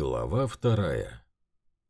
Глава вторая.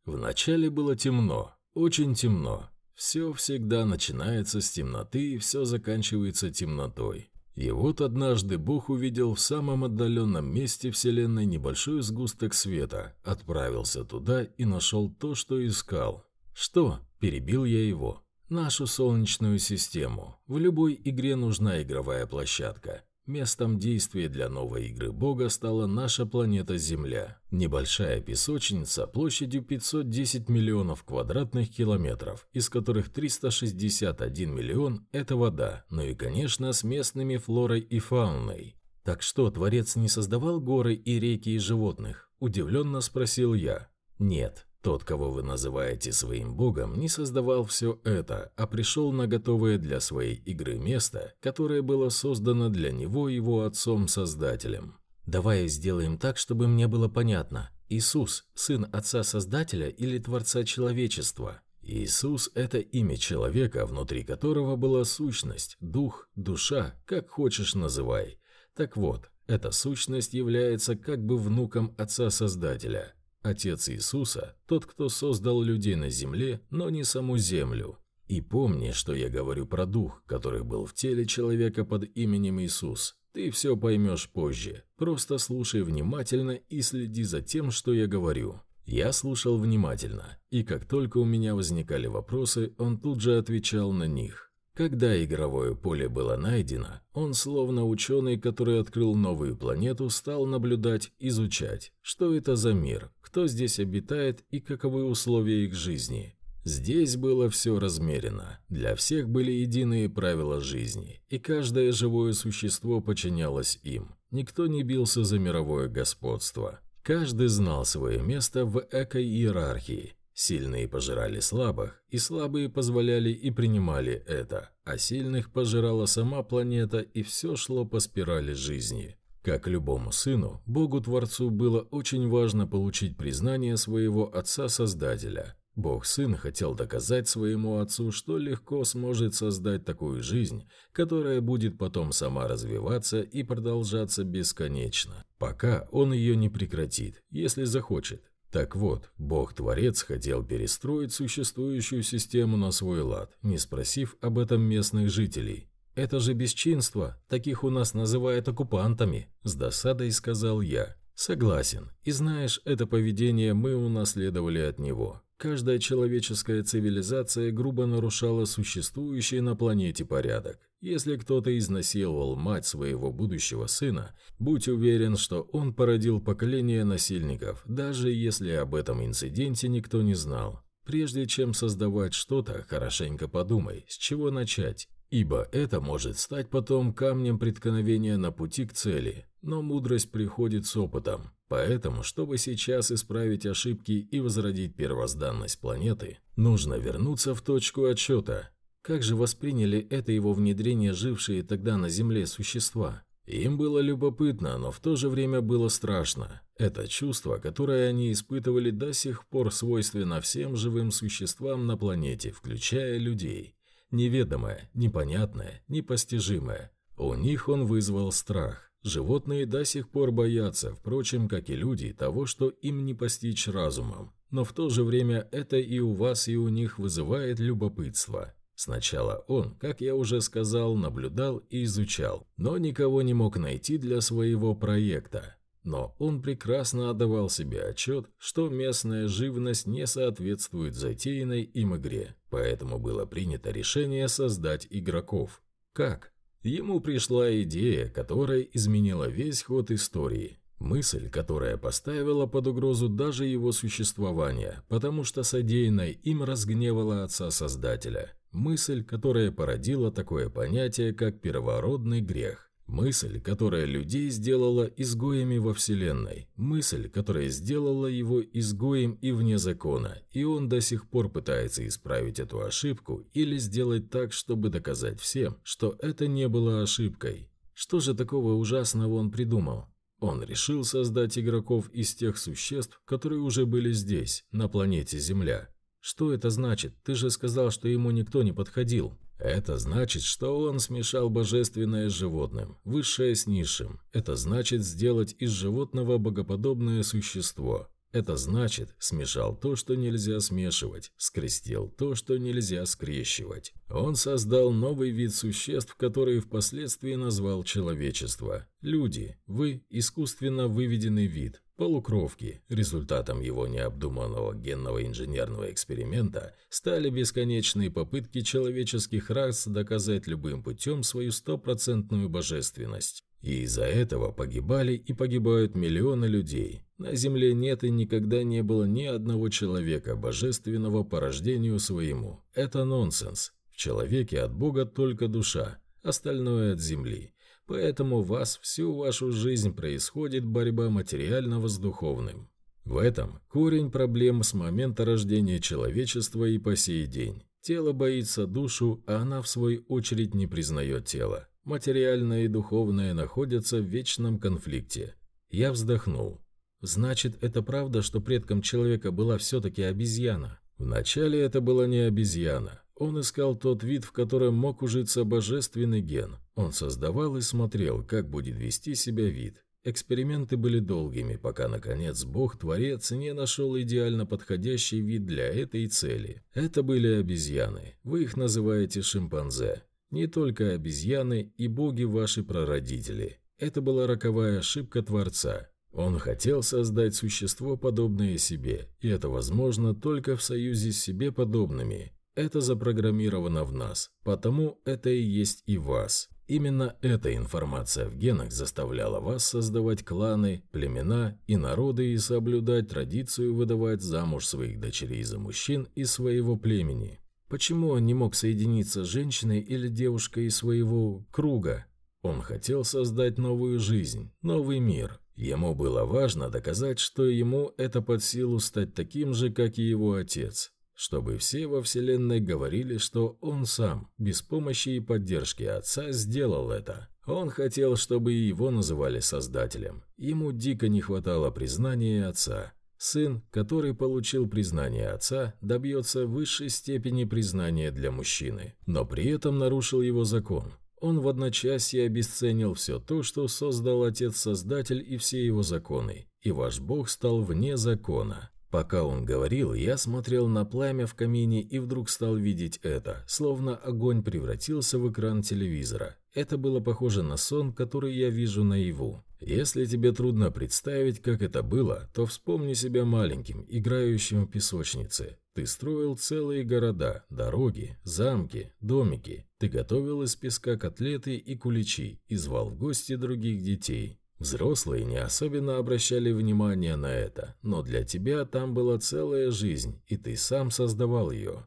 Вначале было темно, очень темно. Все всегда начинается с темноты и все заканчивается темнотой. И вот однажды Бог увидел в самом отдаленном месте Вселенной небольшой сгусток света, отправился туда и нашел то, что искал. «Что?» – перебил я его. «Нашу Солнечную систему. В любой игре нужна игровая площадка. Местом действия для новой игры Бога стала наша планета Земля. Небольшая песочница площадью 510 миллионов квадратных километров, из которых 361 миллион – это вода, ну и, конечно, с местными флорой и фауной. «Так что, Творец не создавал горы и реки и животных?» – удивленно спросил я. «Нет, тот, кого вы называете своим богом, не создавал все это, а пришел на готовое для своей игры место, которое было создано для него его отцом-создателем. Давай сделаем так, чтобы мне было понятно. Иисус – сын отца-создателя или творца человечества? Иисус – это имя человека, внутри которого была сущность, дух, душа, как хочешь называй. Так вот, эта сущность является как бы внуком отца-создателя – Отец Иисуса – тот, кто создал людей на земле, но не саму землю. И помни, что я говорю про дух, который был в теле человека под именем Иисус. Ты все поймешь позже. Просто слушай внимательно и следи за тем, что я говорю. Я слушал внимательно, и как только у меня возникали вопросы, он тут же отвечал на них. Когда игровое поле было найдено, он, словно ученый, который открыл новую планету, стал наблюдать, изучать, что это за мир, кто здесь обитает и каковы условия их жизни. Здесь было все размерено, для всех были единые правила жизни, и каждое живое существо подчинялось им. Никто не бился за мировое господство. Каждый знал свое место в эко-иерархии – Сильные пожирали слабых, и слабые позволяли и принимали это, а сильных пожирала сама планета, и все шло по спирали жизни. Как любому сыну, Богу-творцу было очень важно получить признание своего отца-создателя. Бог-сын хотел доказать своему отцу, что легко сможет создать такую жизнь, которая будет потом сама развиваться и продолжаться бесконечно, пока он ее не прекратит, если захочет. Так вот, Бог-творец хотел перестроить существующую систему на свой лад, не спросив об этом местных жителей. «Это же бесчинство, таких у нас называют оккупантами», – с досадой сказал я. «Согласен. И знаешь, это поведение мы унаследовали от него. Каждая человеческая цивилизация грубо нарушала существующий на планете порядок. Если кто-то изнасиловал мать своего будущего сына, будь уверен, что он породил поколение насильников, даже если об этом инциденте никто не знал. Прежде чем создавать что-то, хорошенько подумай, с чего начать, ибо это может стать потом камнем преткновения на пути к цели. Но мудрость приходит с опытом. Поэтому, чтобы сейчас исправить ошибки и возродить первозданность планеты, нужно вернуться в точку отсчета, как же восприняли это его внедрение жившие тогда на Земле существа? Им было любопытно, но в то же время было страшно. Это чувство, которое они испытывали до сих пор свойственно всем живым существам на планете, включая людей. Неведомое, непонятное, непостижимое. У них он вызвал страх. Животные до сих пор боятся, впрочем, как и люди, того, что им не постичь разумом. Но в то же время это и у вас, и у них вызывает любопытство. Сначала он, как я уже сказал, наблюдал и изучал, но никого не мог найти для своего проекта. Но он прекрасно отдавал себе отчет, что местная живность не соответствует затеянной им игре, поэтому было принято решение создать игроков. Как? Ему пришла идея, которая изменила весь ход истории. Мысль, которая поставила под угрозу даже его существование, потому что содеянное им разгневало отца-создателя – Мысль, которая породила такое понятие, как первородный грех. Мысль, которая людей сделала изгоями во Вселенной. Мысль, которая сделала его изгоем и вне закона. И он до сих пор пытается исправить эту ошибку или сделать так, чтобы доказать всем, что это не было ошибкой. Что же такого ужасного он придумал? Он решил создать игроков из тех существ, которые уже были здесь, на планете Земля. «Что это значит? Ты же сказал, что ему никто не подходил». «Это значит, что он смешал божественное с животным, высшее с низшим. Это значит сделать из животного богоподобное существо. Это значит, смешал то, что нельзя смешивать, скрестил то, что нельзя скрещивать. Он создал новый вид существ, которые впоследствии назвал человечество. Люди, вы – искусственно выведенный вид, полукровки. Результатом его необдуманного генного инженерного эксперимента стали бесконечные попытки человеческих рас доказать любым путем свою стопроцентную божественность. И из-за этого погибали и погибают миллионы людей. На Земле нет и никогда не было ни одного человека, божественного по рождению своему. Это нонсенс. В человеке от Бога только душа, остальное от Земли. Поэтому в вас всю вашу жизнь происходит борьба материального с духовным. В этом корень проблем с момента рождения человечества и по сей день. Тело боится душу, а она в свою очередь не признает тело. Материальное и духовное находятся в вечном конфликте. Я вздохнул. Значит, это правда, что предком человека была все-таки обезьяна? Вначале это была не обезьяна. Он искал тот вид, в котором мог ужиться божественный ген. Он создавал и смотрел, как будет вести себя вид. Эксперименты были долгими, пока, наконец, Бог-творец не нашел идеально подходящий вид для этой цели. Это были обезьяны. Вы их называете шимпанзе. Не только обезьяны и боги ваши прародители. Это была роковая ошибка Творца. Он хотел создать существо, подобное себе, и это возможно только в союзе с себе подобными. Это запрограммировано в нас, потому это и есть и вас. Именно эта информация в генах заставляла вас создавать кланы, племена и народы и соблюдать традицию выдавать замуж своих дочерей за мужчин из своего племени. Почему он не мог соединиться с женщиной или девушкой из своего круга? Он хотел создать новую жизнь, новый мир. Ему было важно доказать, что ему это под силу стать таким же, как и его отец. Чтобы все во Вселенной говорили, что он сам, без помощи и поддержки отца, сделал это. Он хотел, чтобы и его называли Создателем. Ему дико не хватало признания отца. Сын, который получил признание отца, добьется высшей степени признания для мужчины, но при этом нарушил его закон. Он в одночасье обесценил все то, что создал Отец-Создатель и все его законы, и ваш Бог стал вне закона. Пока он говорил, я смотрел на пламя в камине и вдруг стал видеть это, словно огонь превратился в экран телевизора. Это было похоже на сон, который я вижу наяву. Если тебе трудно представить, как это было, то вспомни себя маленьким, играющим в песочнице. Ты строил целые города, дороги, замки, домики. Ты готовил из песка котлеты и куличи и звал в гости других детей. Взрослые не особенно обращали внимание на это, но для тебя там была целая жизнь, и ты сам создавал ее.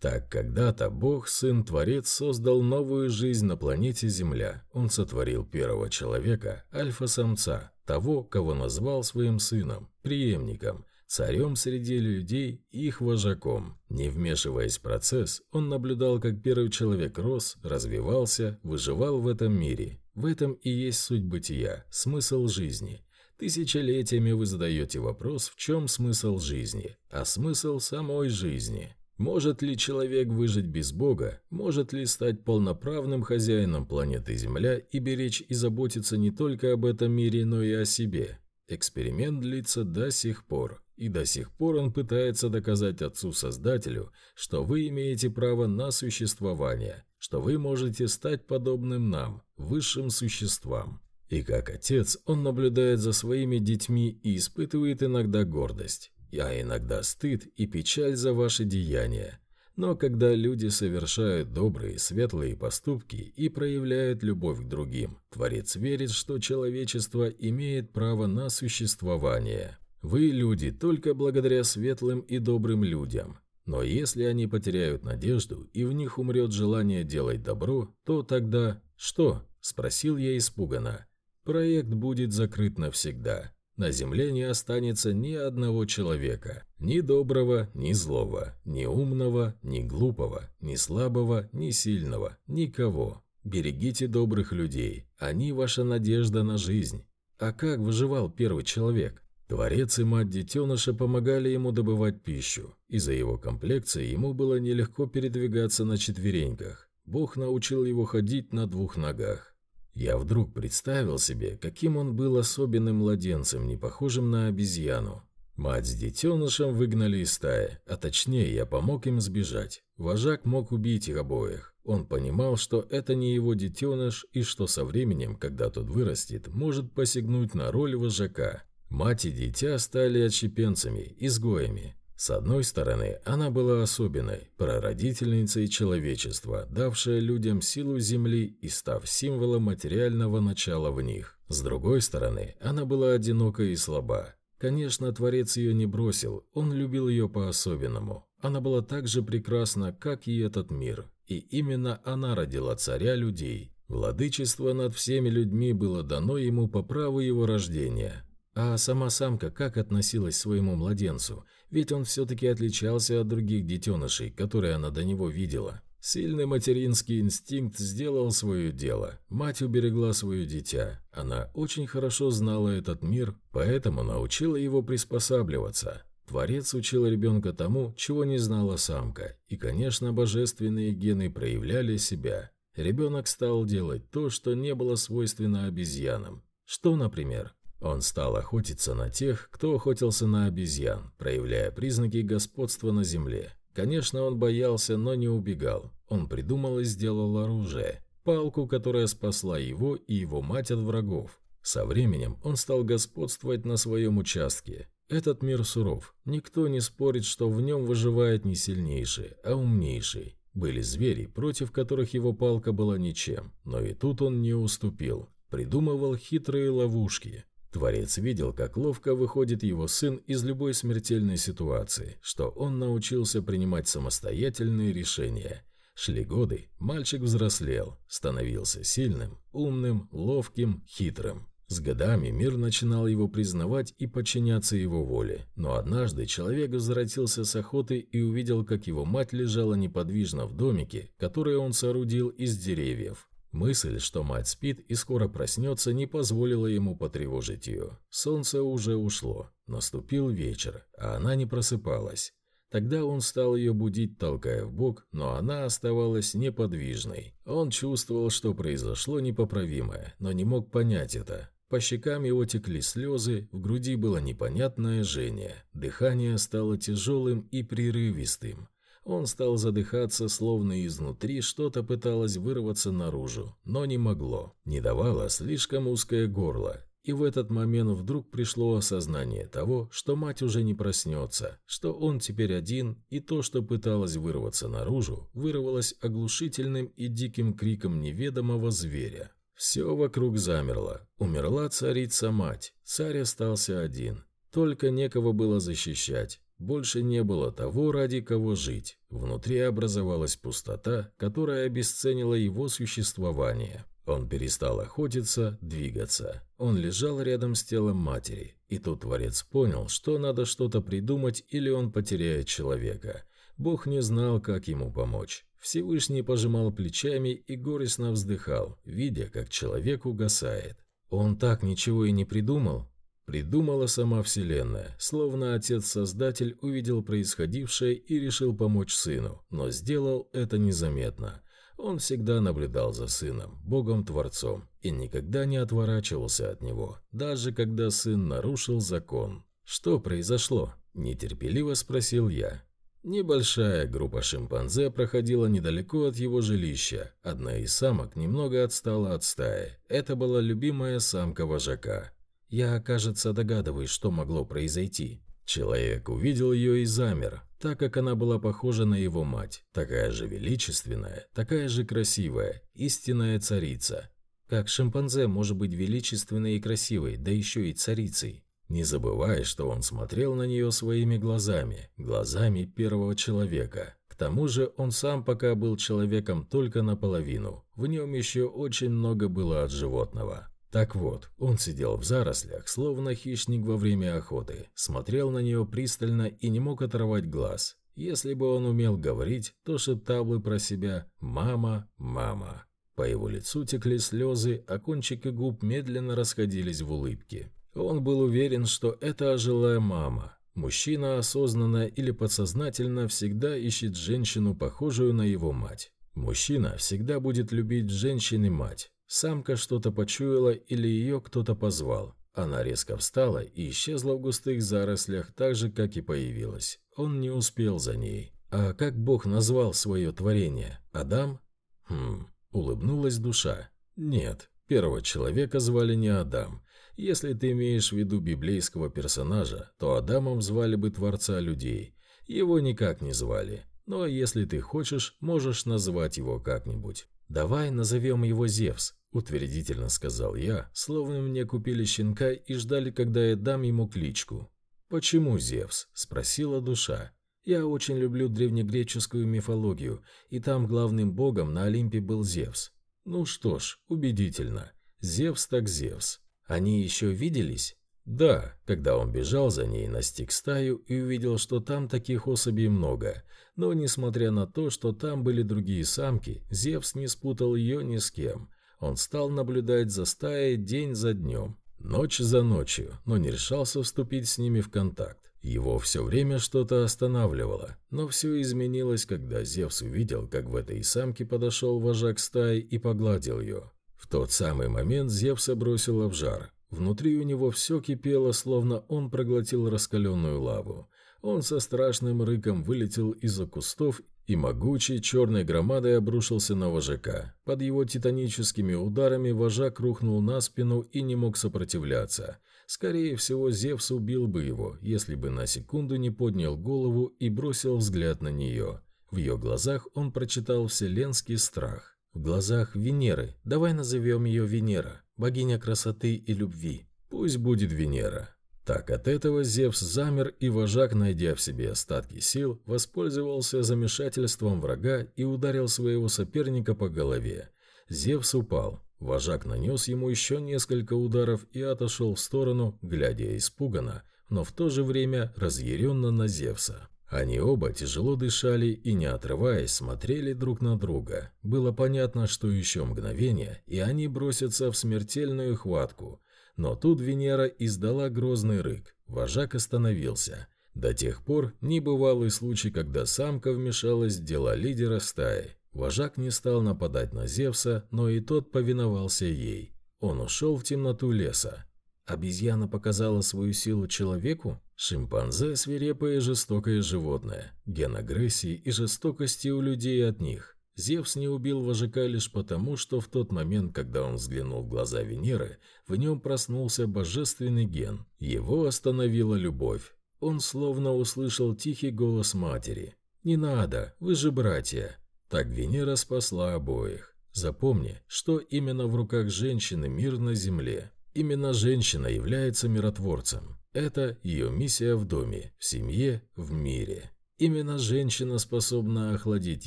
Так когда-то Бог, Сын, Творец, создал новую жизнь на планете Земля. Он сотворил первого человека, альфа-самца, того, кого назвал своим сыном, преемником, царем среди людей и их вожаком. Не вмешиваясь в процесс, он наблюдал, как первый человек рос, развивался, выживал в этом мире. В этом и есть суть бытия, смысл жизни. Тысячелетиями вы задаете вопрос, в чем смысл жизни, а смысл самой жизни. Может ли человек выжить без Бога? Может ли стать полноправным хозяином планеты Земля и беречь и заботиться не только об этом мире, но и о себе? Эксперимент длится до сих пор. И до сих пор он пытается доказать Отцу-Создателю, что вы имеете право на существование, что вы можете стать подобным нам, высшим существам. И как отец, он наблюдает за своими детьми и испытывает иногда гордость а иногда стыд и печаль за ваши деяния. Но когда люди совершают добрые, светлые поступки и проявляют любовь к другим, Творец верит, что человечество имеет право на существование. Вы люди только благодаря светлым и добрым людям. Но если они потеряют надежду и в них умрет желание делать добро, то тогда... Что? Спросил я испуганно. Проект будет закрыт навсегда. На земле не останется ни одного человека, ни доброго, ни злого, ни умного, ни глупого, ни слабого, ни сильного, никого. Берегите добрых людей, они ваша надежда на жизнь. А как выживал первый человек? Творец и мать детеныша помогали ему добывать пищу. Из-за его комплекции ему было нелегко передвигаться на четвереньках. Бог научил его ходить на двух ногах. Я вдруг представил себе, каким он был особенным младенцем, не похожим на обезьяну. Мать с детенышем выгнали из стаи, а точнее я помог им сбежать. Вожак мог убить их обоих. Он понимал, что это не его детеныш и что со временем, когда тот вырастет, может посягнуть на роль вожака. Мать и дитя стали отщепенцами, изгоями. С одной стороны, она была особенной, прародительницей человечества, давшая людям силу земли и став символом материального начала в них. С другой стороны, она была одинока и слаба, Конечно, Творец ее не бросил, он любил ее по-особенному. Она была так же прекрасна, как и этот мир. И именно она родила царя людей. Владычество над всеми людьми было дано ему по праву его рождения. А сама самка как относилась к своему младенцу? Ведь он все-таки отличался от других детенышей, которые она до него видела. Сильный материнский инстинкт сделал свое дело. Мать уберегла свое дитя. Она очень хорошо знала этот мир, поэтому научила его приспосабливаться. Творец учил ребенка тому, чего не знала самка. И, конечно, божественные гены проявляли себя. Ребенок стал делать то, что не было свойственно обезьянам. Что, например? Он стал охотиться на тех, кто охотился на обезьян, проявляя признаки господства на земле. Конечно, он боялся, но не убегал. Он придумал и сделал оружие. Палку, которая спасла его и его мать от врагов. Со временем он стал господствовать на своем участке. Этот мир суров. Никто не спорит, что в нем выживает не сильнейший, а умнейший. Были звери, против которых его палка была ничем, но и тут он не уступил. Придумывал хитрые ловушки. Творец видел, как ловко выходит его сын из любой смертельной ситуации, что он научился принимать самостоятельные решения. Шли годы, мальчик взрослел, становился сильным, умным, ловким, хитрым. С годами мир начинал его признавать и подчиняться его воле. Но однажды человек возвратился с охоты и увидел, как его мать лежала неподвижно в домике, который он соорудил из деревьев. Мысль, что мать спит и скоро проснется, не позволила ему потревожить ее. Солнце уже ушло. Наступил вечер, а она не просыпалась. Тогда он стал ее будить, толкая в бок, но она оставалась неподвижной. Он чувствовал, что произошло непоправимое, но не мог понять это. По щекам его текли слезы, в груди было непонятное жжение. Дыхание стало тяжелым и прерывистым. Он стал задыхаться, словно изнутри что-то пыталось вырваться наружу, но не могло. Не давало слишком узкое горло. И в этот момент вдруг пришло осознание того, что мать уже не проснется, что он теперь один, и то, что пыталось вырваться наружу, вырвалось оглушительным и диким криком неведомого зверя. Все вокруг замерло. Умерла царица-мать. Царь остался один. Только некого было защищать. Больше не было того, ради кого жить. Внутри образовалась пустота, которая обесценила его существование. Он перестал охотиться, двигаться. Он лежал рядом с телом матери. И тут Творец понял, что надо что-то придумать, или он потеряет человека. Бог не знал, как ему помочь. Всевышний пожимал плечами и горестно вздыхал, видя, как человек угасает. Он так ничего и не придумал, Придумала сама Вселенная, словно Отец-Создатель увидел происходившее и решил помочь сыну, но сделал это незаметно. Он всегда наблюдал за сыном, Богом-творцом, и никогда не отворачивался от него, даже когда сын нарушил закон. «Что произошло?» – нетерпеливо спросил я. Небольшая группа шимпанзе проходила недалеко от его жилища. Одна из самок немного отстала от стаи. Это была любимая самка вожака. Я, кажется, догадываюсь, что могло произойти. Человек увидел ее и замер, так как она была похожа на его мать, такая же величественная, такая же красивая, истинная царица. Как шимпанзе может быть величественной и красивой, да еще и царицей? Не забывай, что он смотрел на нее своими глазами, глазами первого человека. К тому же он сам пока был человеком только наполовину, в нем еще очень много было от животного. Так вот, он сидел в зарослях, словно хищник во время охоты, смотрел на нее пристально и не мог оторвать глаз. Если бы он умел говорить, то шептал бы про себя «мама, мама». По его лицу текли слезы, а кончики губ медленно расходились в улыбке. Он был уверен, что это ожилая мама. Мужчина осознанно или подсознательно всегда ищет женщину, похожую на его мать. Мужчина всегда будет любить женщины мать. Самка что-то почуяла или ее кто-то позвал. Она резко встала и исчезла в густых зарослях так же, как и появилась. Он не успел за ней. А как Бог назвал свое творение? Адам? Хм, улыбнулась душа. Нет, первого человека звали не Адам. Если ты имеешь в виду библейского персонажа, то Адамом звали бы Творца людей. Его никак не звали. Но если ты хочешь, можешь назвать его как-нибудь. «Давай назовем его Зевс», – утвердительно сказал я, словно мне купили щенка и ждали, когда я дам ему кличку. «Почему Зевс?» – спросила душа. «Я очень люблю древнегреческую мифологию, и там главным богом на Олимпе был Зевс. Ну что ж, убедительно. Зевс так Зевс. Они еще виделись?» Да, когда он бежал за ней, настиг стаю и увидел, что там таких особей много. Но несмотря на то, что там были другие самки, Зевс не спутал ее ни с кем. Он стал наблюдать за стаей день за днем, ночь за ночью, но не решался вступить с ними в контакт. Его все время что-то останавливало, но все изменилось, когда Зевс увидел, как в этой самке подошел вожак стаи и погладил ее. В тот самый момент Зевса бросила в жар, Внутри у него все кипело, словно он проглотил раскаленную лаву. Он со страшным рыком вылетел из-за кустов и могучей черной громадой обрушился на вожака. Под его титаническими ударами вожак рухнул на спину и не мог сопротивляться. Скорее всего, Зевс убил бы его, если бы на секунду не поднял голову и бросил взгляд на нее. В ее глазах он прочитал вселенский страх. В глазах Венеры, давай назовем ее Венера, богиня красоты и любви. Пусть будет Венера. Так от этого Зевс замер, и вожак, найдя в себе остатки сил, воспользовался замешательством врага и ударил своего соперника по голове. Зевс упал. Вожак нанес ему еще несколько ударов и отошел в сторону, глядя испуганно, но в то же время разъяренно на Зевса. Они оба тяжело дышали и, не отрываясь, смотрели друг на друга. Было понятно, что еще мгновение, и они бросятся в смертельную хватку. Но тут Венера издала грозный рык. Вожак остановился. До тех пор небывалый случай, когда самка вмешалась в дела лидера стаи. Вожак не стал нападать на Зевса, но и тот повиновался ей. Он ушел в темноту леса. Обезьяна показала свою силу человеку? Шимпанзе – свирепое и жестокое животное. Ген агрессии и жестокости у людей от них. Зевс не убил вожака лишь потому, что в тот момент, когда он взглянул в глаза Венеры, в нем проснулся божественный ген. Его остановила любовь. Он словно услышал тихий голос матери. «Не надо, вы же братья». Так Венера спасла обоих. Запомни, что именно в руках женщины мир на земле. Именно женщина является миротворцем. Это ее миссия в доме, в семье, в мире. Именно женщина способна охладить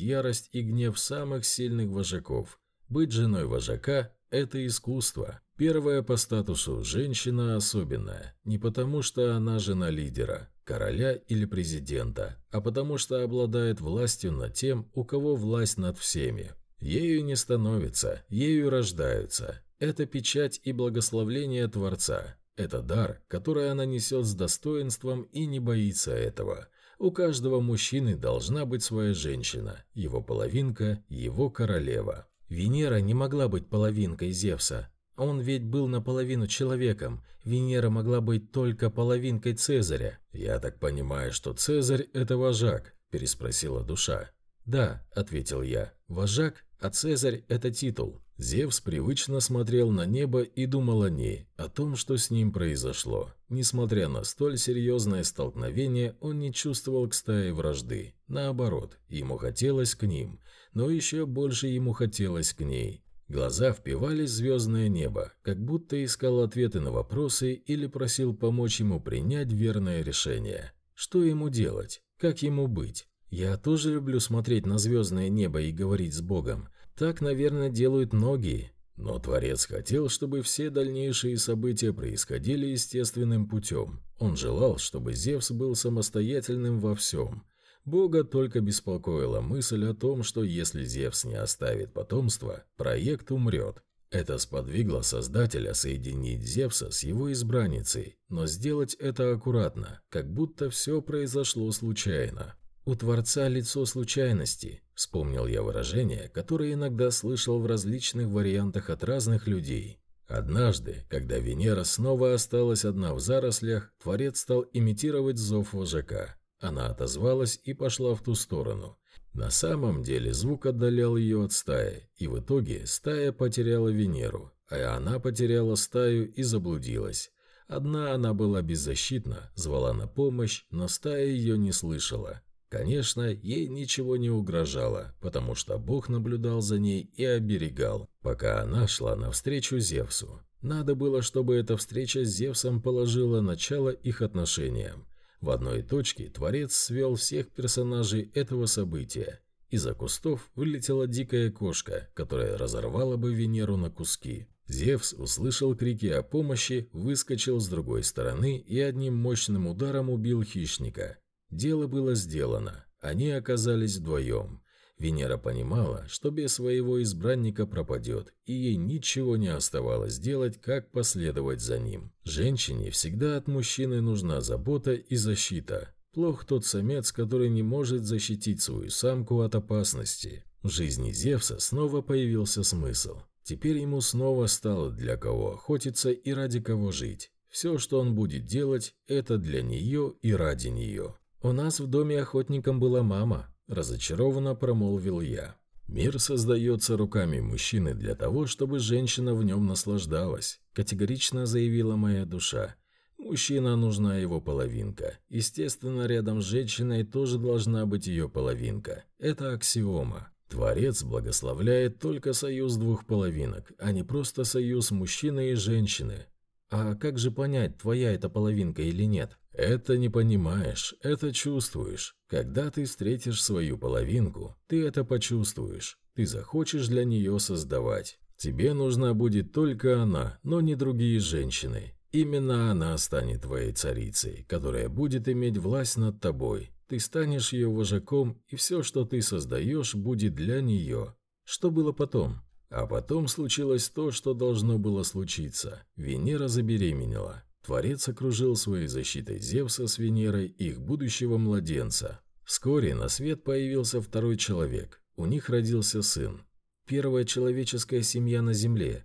ярость и гнев самых сильных вожаков. Быть женой вожака – это искусство. Первая по статусу женщина особенная. Не потому, что она жена лидера, короля или президента, а потому что обладает властью над тем, у кого власть над всеми. Ею не становятся, ею рождаются. Это печать и благословление Творца. Это дар, который она несет с достоинством и не боится этого. У каждого мужчины должна быть своя женщина, его половинка, его королева. Венера не могла быть половинкой Зевса. Он ведь был наполовину человеком. Венера могла быть только половинкой Цезаря. «Я так понимаю, что Цезарь – это вожак?» – переспросила душа. «Да», – ответил я, – «вожак, а Цезарь – это титул». Зевс привычно смотрел на небо и думал о ней, о том, что с ним произошло. Несмотря на столь серьезное столкновение, он не чувствовал к стае вражды. Наоборот, ему хотелось к ним, но еще больше ему хотелось к ней. Глаза впивались в звездное небо, как будто искал ответы на вопросы или просил помочь ему принять верное решение. Что ему делать? Как ему быть? Я тоже люблю смотреть на звездное небо и говорить с Богом, так, наверное, делают многие. Но Творец хотел, чтобы все дальнейшие события происходили естественным путем. Он желал, чтобы Зевс был самостоятельным во всем. Бога только беспокоила мысль о том, что если Зевс не оставит потомства, проект умрет. Это сподвигло Создателя соединить Зевса с его избранницей, но сделать это аккуратно, как будто все произошло случайно. У Творца лицо случайности, вспомнил я выражение, которое иногда слышал в различных вариантах от разных людей. Однажды, когда Венера снова осталась одна в зарослях, Творец стал имитировать зов вожака. Она отозвалась и пошла в ту сторону. На самом деле звук отдалял ее от стаи, и в итоге стая потеряла Венеру, а она потеряла стаю и заблудилась. Одна она была беззащитна, звала на помощь, но стая ее не слышала. Конечно, ей ничего не угрожало, потому что Бог наблюдал за ней и оберегал, пока она шла навстречу Зевсу. Надо было, чтобы эта встреча с Зевсом положила начало их отношениям. В одной точке Творец свел всех персонажей этого события. Из-за кустов вылетела дикая кошка, которая разорвала бы Венеру на куски. Зевс услышал крики о помощи, выскочил с другой стороны и одним мощным ударом убил хищника. Дело было сделано. Они оказались вдвоем. Венера понимала, что без своего избранника пропадет, и ей ничего не оставалось делать, как последовать за ним. Женщине всегда от мужчины нужна забота и защита. Плох тот самец, который не может защитить свою самку от опасности. В жизни Зевса снова появился смысл. Теперь ему снова стало для кого охотиться и ради кого жить. Все, что он будет делать, это для нее и ради нее. «У нас в доме охотником была мама», – разочарованно промолвил я. «Мир создается руками мужчины для того, чтобы женщина в нем наслаждалась», – категорично заявила моя душа. «Мужчина нужна его половинка. Естественно, рядом с женщиной тоже должна быть ее половинка. Это аксиома. Творец благословляет только союз двух половинок, а не просто союз мужчины и женщины. А как же понять, твоя это половинка или нет? Это не понимаешь, это чувствуешь. Когда ты встретишь свою половинку, ты это почувствуешь. Ты захочешь для нее создавать. Тебе нужна будет только она, но не другие женщины. Именно она станет твоей царицей, которая будет иметь власть над тобой. Ты станешь ее вожаком, и все, что ты создаешь, будет для нее. Что было потом? А потом случилось то, что должно было случиться. Венера забеременела. Творец окружил своей защитой Зевса с Венерой их будущего младенца. Вскоре на свет появился второй человек. У них родился сын. Первая человеческая семья на Земле.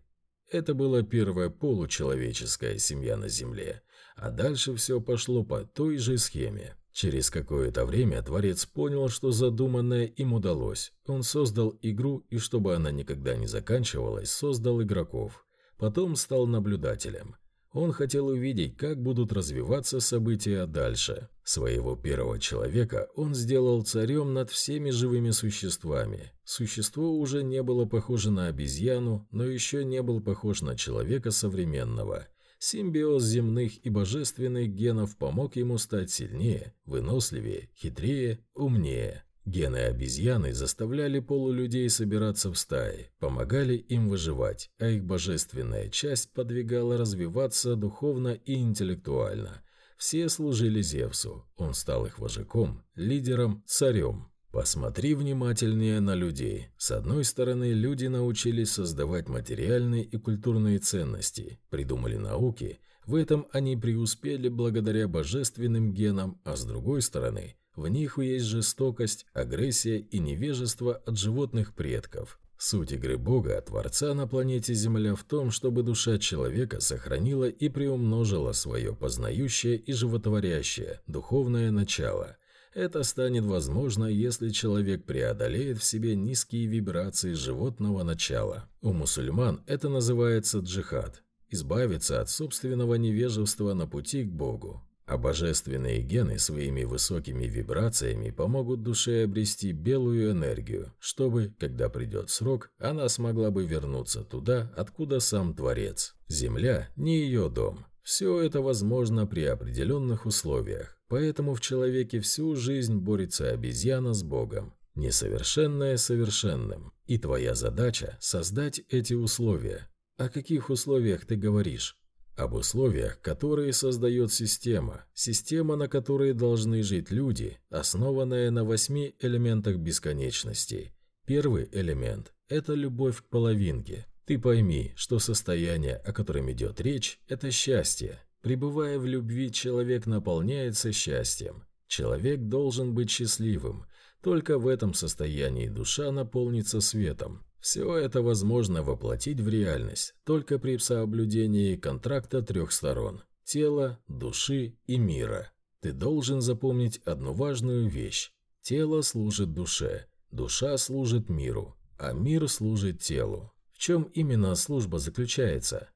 Это была первая получеловеческая семья на Земле. А дальше все пошло по той же схеме. Через какое-то время Творец понял, что задуманное им удалось. Он создал игру, и чтобы она никогда не заканчивалась, создал игроков. Потом стал наблюдателем. Он хотел увидеть, как будут развиваться события дальше. Своего первого человека он сделал царем над всеми живыми существами. Существо уже не было похоже на обезьяну, но еще не был похож на человека современного – Симбиоз земных и божественных генов помог ему стать сильнее, выносливее, хитрее, умнее. Гены обезьяны заставляли полулюдей собираться в стаи, помогали им выживать, а их божественная часть подвигала развиваться духовно и интеллектуально. Все служили Зевсу, он стал их вожаком, лидером, царем. Посмотри внимательнее на людей. С одной стороны, люди научились создавать материальные и культурные ценности, придумали науки. В этом они преуспели благодаря божественным генам, а с другой стороны, в них есть жестокость, агрессия и невежество от животных предков. Суть игры Бога, Творца на планете Земля в том, чтобы душа человека сохранила и приумножила свое познающее и животворящее, духовное начало – это станет возможно, если человек преодолеет в себе низкие вибрации животного начала. У мусульман это называется джихад – избавиться от собственного невежества на пути к Богу. А божественные гены своими высокими вибрациями помогут душе обрести белую энергию, чтобы, когда придет срок, она смогла бы вернуться туда, откуда сам Творец. Земля – не ее дом. Все это возможно при определенных условиях. Поэтому в человеке всю жизнь борется обезьяна с Богом, несовершенное совершенным. И твоя задача – создать эти условия. О каких условиях ты говоришь? Об условиях, которые создает система, система, на которой должны жить люди, основанная на восьми элементах бесконечности. Первый элемент – это любовь к половинке. Ты пойми, что состояние, о котором идет речь, это счастье, Пребывая в любви, человек наполняется счастьем. Человек должен быть счастливым. Только в этом состоянии душа наполнится светом. Все это возможно воплотить в реальность только при соблюдении контракта трех сторон – тела, души и мира. Ты должен запомнить одну важную вещь. Тело служит душе, душа служит миру, а мир служит телу. В чем именно служба заключается?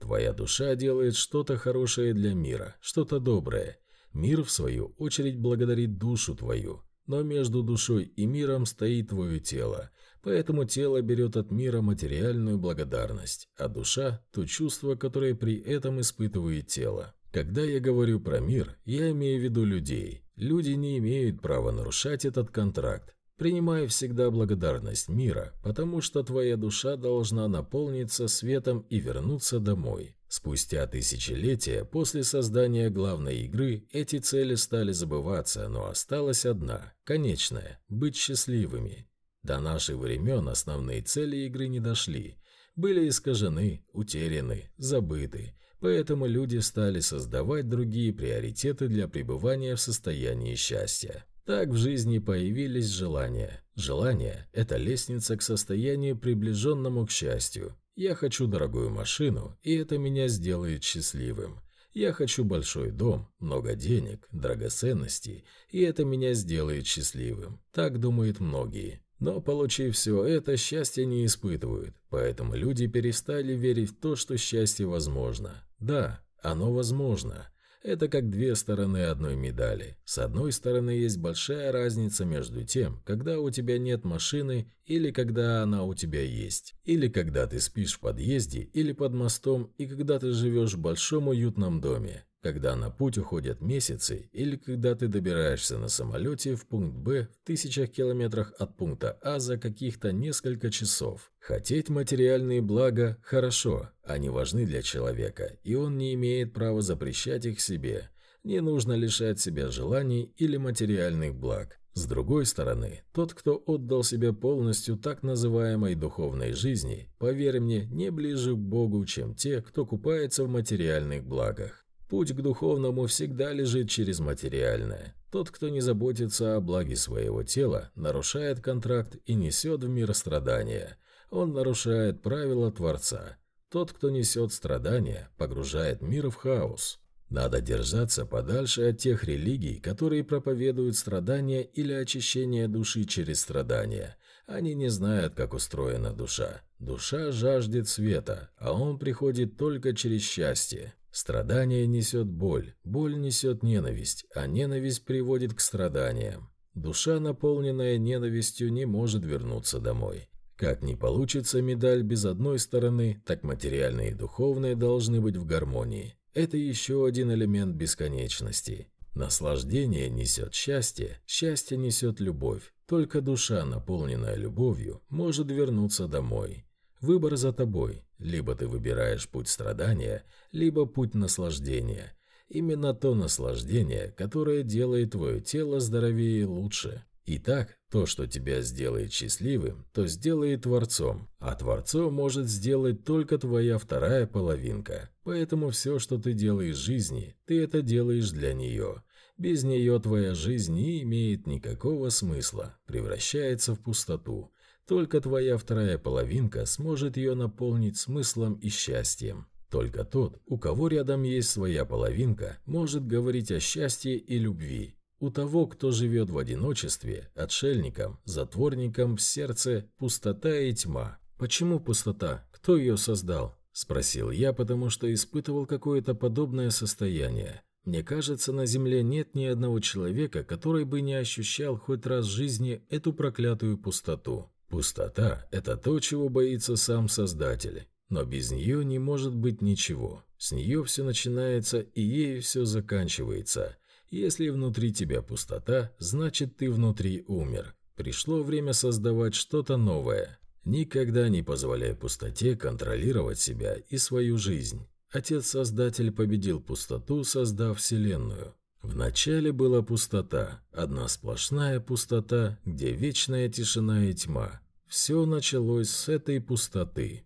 Твоя душа делает что-то хорошее для мира, что-то доброе. Мир, в свою очередь, благодарит душу твою. Но между душой и миром стоит твое тело – Поэтому тело берет от мира материальную благодарность, а душа – то чувство, которое при этом испытывает тело. Когда я говорю про мир, я имею в виду людей. Люди не имеют права нарушать этот контракт. Принимай всегда благодарность мира, потому что твоя душа должна наполниться светом и вернуться домой. Спустя тысячелетия после создания главной игры эти цели стали забываться, но осталась одна, конечная – быть счастливыми. До наших времен основные цели игры не дошли. Были искажены, утеряны, забыты. Поэтому люди стали создавать другие приоритеты для пребывания в состоянии счастья. Так в жизни появились желания. Желание – это лестница к состоянию, приближенному к счастью. Я хочу дорогую машину, и это меня сделает счастливым. Я хочу большой дом, много денег, драгоценностей, и это меня сделает счастливым. Так думают многие. Но, получив все это, счастья не испытывают, поэтому люди перестали верить в то, что счастье возможно. Да, оно возможно. Это как две стороны одной медали. С одной стороны есть большая разница между тем, когда у тебя нет машины или когда она у тебя есть. Или когда ты спишь в подъезде или под мостом и когда ты живешь в большом уютном доме когда на путь уходят месяцы или когда ты добираешься на самолете в пункт Б в тысячах километрах от пункта А за каких-то несколько часов. Хотеть материальные блага – хорошо, они важны для человека, и он не имеет права запрещать их себе. Не нужно лишать себя желаний или материальных благ. С другой стороны, тот, кто отдал себя полностью так называемой духовной жизни, поверь мне, не ближе к Богу, чем те, кто купается в материальных благах. Путь к духовному всегда лежит через материальное. Тот, кто не заботится о благе своего тела, нарушает контракт и несет в мир страдания. Он нарушает правила Творца. Тот, кто несет страдания, погружает мир в хаос. Надо держаться подальше от тех религий, которые проповедуют страдания или очищение души через страдания. Они не знают, как устроена душа. Душа жаждет света, а он приходит только через счастье. Страдание несет боль, боль несет ненависть, а ненависть приводит к страданиям. Душа, наполненная ненавистью, не может вернуться домой. Как не получится медаль без одной стороны, так материальные и духовные должны быть в гармонии. Это еще один элемент бесконечности. Наслаждение несет счастье, счастье несет любовь. Только душа, наполненная любовью, может вернуться домой. Выбор за тобой. Либо ты выбираешь путь страдания, либо путь наслаждения. Именно то наслаждение, которое делает твое тело здоровее и лучше. Итак, то, что тебя сделает счастливым, то сделает Творцом, а Творцом может сделать только твоя вторая половинка. Поэтому все, что ты делаешь в жизни, ты это делаешь для нее. Без нее твоя жизнь не имеет никакого смысла, превращается в пустоту. Только твоя вторая половинка сможет ее наполнить смыслом и счастьем. Только тот, у кого рядом есть своя половинка, может говорить о счастье и любви. У того, кто живет в одиночестве, отшельником, затворником в сердце, пустота и тьма. Почему пустота? Кто ее создал? Спросил я, потому что испытывал какое-то подобное состояние. Мне кажется, на Земле нет ни одного человека, который бы не ощущал хоть раз в жизни эту проклятую пустоту. Пустота – это то, чего боится сам Создатель. Но без нее не может быть ничего. С нее все начинается и ей все заканчивается. Если внутри тебя пустота, значит ты внутри умер. Пришло время создавать что-то новое. Никогда не позволяй пустоте контролировать себя и свою жизнь. Отец-создатель победил пустоту, создав Вселенную. Вначале была пустота, одна сплошная пустота, где вечная тишина и тьма. Все началось с этой пустоты.